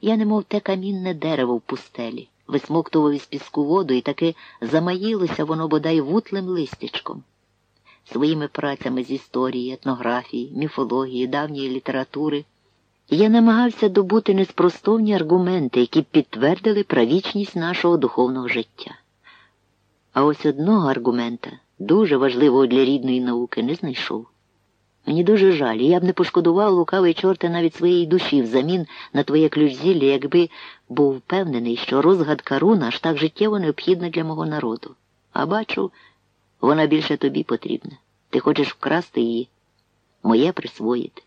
Я немов те камінне дерево в пустелі, висмоктував із піску воду і таки замаїлося воно бодай вутлим листячком. Своїми працями з історії, етнографії, міфології, давньої літератури. Я намагався добути неспростовні аргументи, які підтвердили правічність нашого духовного життя. А ось одного аргумента, дуже важливого для рідної науки, не знайшов. Мені дуже жаль, і я б не пошкодував лукавий чорта навіть своєї душі взамін на твоє ключзілля, якби був впевнений, що розгадка руна аж так життєво необхідна для мого народу. А бачу, вона більше тобі потрібна. Ти хочеш вкрасти її, моє присвоїти.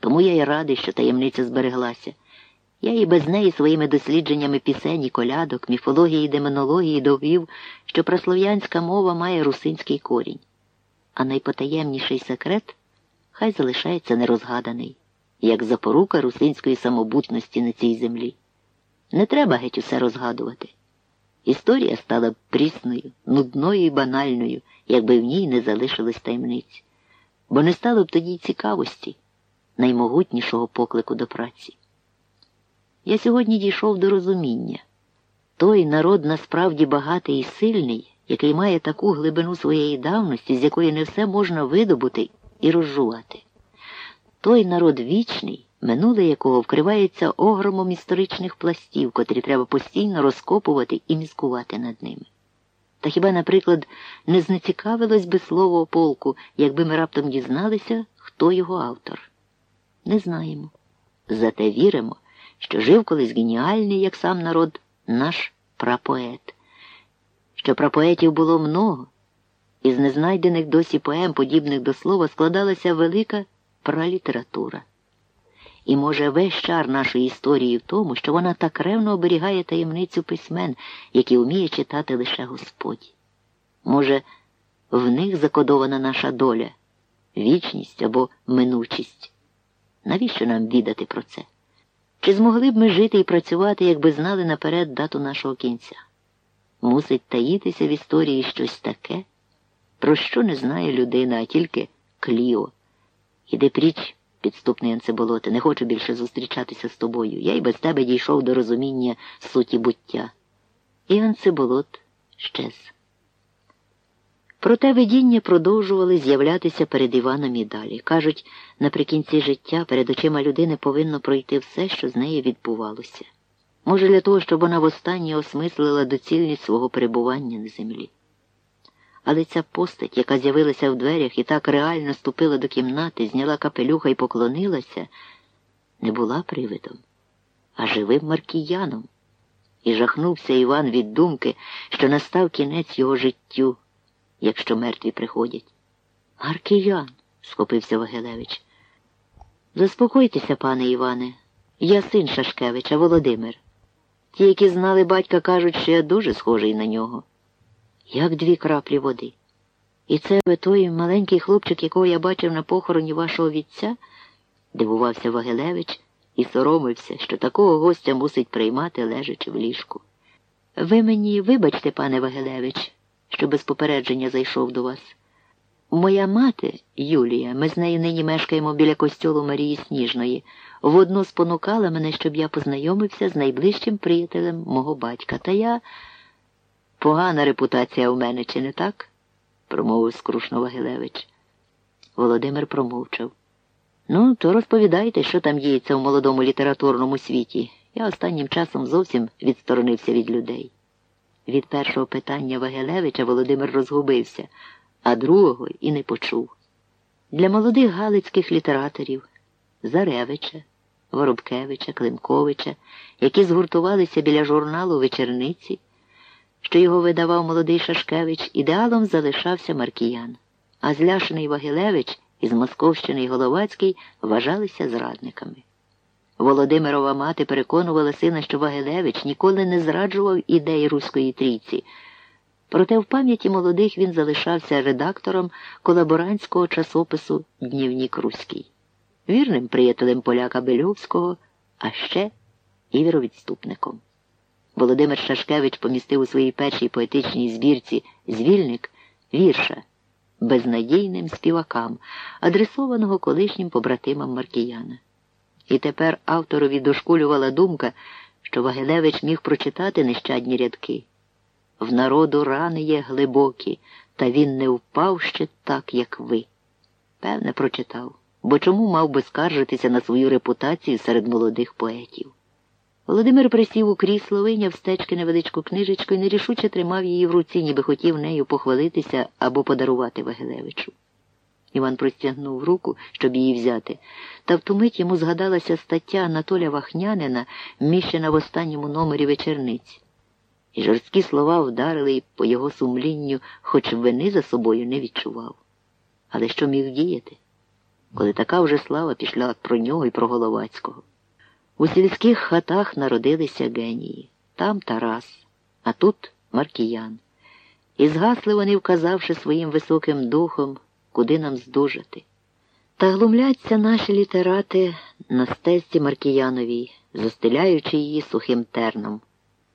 Тому я й радий, що таємниця збереглася. Я і без неї своїми дослідженнями пісень і колядок, міфології і демонології довів, що прослов'янська мова має русинський корінь, а найпотаємніший секрет хай залишається нерозгаданий, як запорука русинської самобутності на цій землі. Не треба геть усе розгадувати. Історія стала б прісною, нудною і банальною, якби в ній не залишилось таємниць, бо не стало б тоді цікавості, наймогутнішого поклику до праці. Я сьогодні дійшов до розуміння. Той народ насправді багатий і сильний, який має таку глибину своєї давності, з якої не все можна видобути і розжувати. Той народ вічний, минуле якого вкривається огромом історичних пластів, котрі треба постійно розкопувати і міскувати над ними. Та хіба, наприклад, не знецікавилось би слово полку, якби ми раптом дізналися, хто його автор? Не знаємо. Зате віримо, що жив колись геніальний, як сам народ, наш прапоет, що прапоетів було много. Із незнайдених досі поем, подібних до слова, складалася велика пралітература. І, може, весь чар нашої історії в тому, що вона так ревно оберігає таємницю письмен, які вміє читати лише Господь. Може, в них закодована наша доля, вічність або минучість. Навіщо нам відати про це? Чи змогли б ми жити і працювати, якби знали наперед дату нашого кінця? Мусить таїтися в історії щось таке, про що не знає людина, а тільки Кліо. Іди пріч, підступний Анцеболоте, не хочу більше зустрічатися з тобою. Я й без тебе дійшов до розуміння суті буття. І Анцеболот щез. Проте видіння продовжували з'являтися перед Іваном і далі. Кажуть, наприкінці життя перед очима людини повинно пройти все, що з нею відбувалося. Може, для того, щоб вона востаннє осмислила доцільність свого перебування на землі. Але ця постать, яка з'явилася в дверях і так реально ступила до кімнати, зняла капелюха і поклонилася, не була привидом, а живим маркіяном. І жахнувся Іван від думки, що настав кінець його життю, якщо мертві приходять. Маркіян, схопився Вагилевич. Заспокойтеся, пане Іване, я син Шашкевича, Володимир. Ті, які знали батька, кажуть, що я дуже схожий на нього як дві краплі води. І це ви той маленький хлопчик, якого я бачив на похороні вашого вітця, дивувався Вагилевич і соромився, що такого гостя мусить приймати, лежачи в ліжку. Ви мені вибачте, пане Вагилевич, що без попередження зайшов до вас. Моя мати, Юлія, ми з нею нині мешкаємо біля костьолу Марії Сніжної, водно спонукала мене, щоб я познайомився з найближчим приятелем мого батька. Та я. Погана репутація у мене, чи не так? промовив скрушно Вагилевич. Володимир промовчав. Ну, то розповідайте, що там діється в молодому літературному світі. Я останнім часом зовсім відсторонився від людей. Від першого питання Вагилевича Володимир розгубився, а другого і не почув. Для молодих галицьких літераторів Заревича, Воробкевича, Климковича, які згуртувалися біля журналу вечерниці що його видавав молодий Шашкевич, ідеалом залишався Маркіян, а зляшений Вагилевич із Московщини і Головацький вважалися зрадниками. Володимирова мати переконувала сина, що Вагилевич ніколи не зраджував ідеї Руської трійці. Проте в пам'яті молодих він залишався редактором колаборантського часопису Днівнік Руський, вірним приятелем поляка Бельовського, а ще і віровідступником. Володимир Шашкевич помістив у своїй першій поетичній збірці Звільник вірша безнадійним співакам, адресованого колишнім побратимам Маркіяна. І тепер авторові дошкулювала думка, що Вагилевич міг прочитати нещадні рядки. В народу рани є глибокі, та він не впав ще так, як ви. Певне, прочитав, бо чому мав би скаржитися на свою репутацію серед молодих поетів? Володимир присів у крісло, вийняв стечки невеличку книжечку і нерішуче тримав її в руці, ніби хотів нею похвалитися або подарувати Вагилевичу. Іван простягнув руку, щоб її взяти, та втомить йому згадалася стаття Анатоля Вахнянина, міщена в останньому номері вечерниці. І жорсткі слова вдарили по його сумлінню, хоч вини за собою не відчував. Але що міг діяти, коли така вже слава пішла про нього і про Головацького? У сільських хатах народилися генії. Там Тарас, а тут Маркіян. І згасли вони, вказавши своїм високим духом, куди нам здужати. Та глумляться наші літерати на стесці Маркіяновій, застеляючи її сухим терном.